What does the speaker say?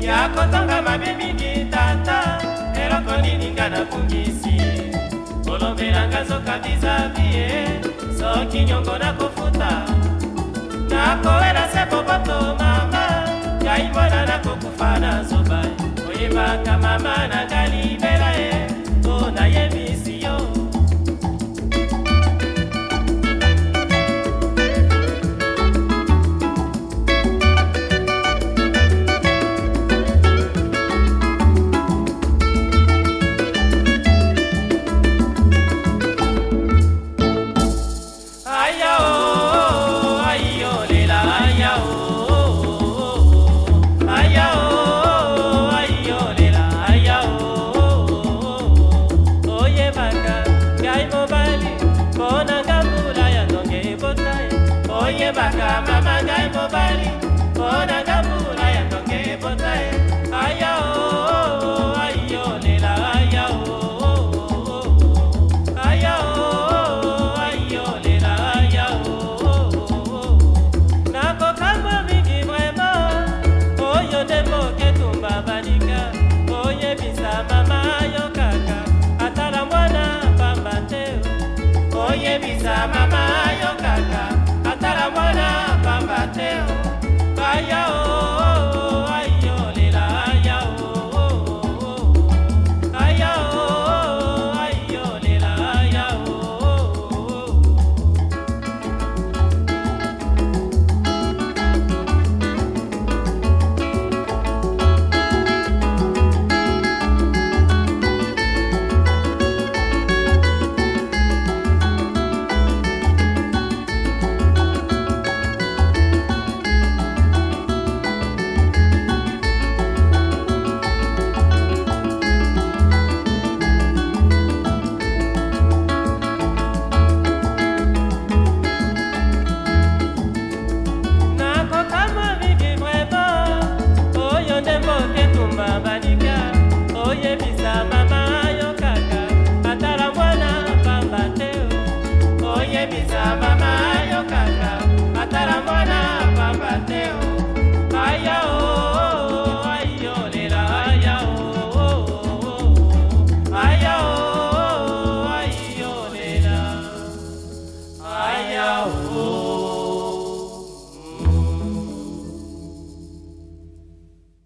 ya kotonga mabe mingi tata eloko nini nga nakungisi kolobelanga nzoka vizavie soki nyongo nakofuta nakowela se boboto mama ngai mwana nakokufa na zoba oyebaka mama na ngai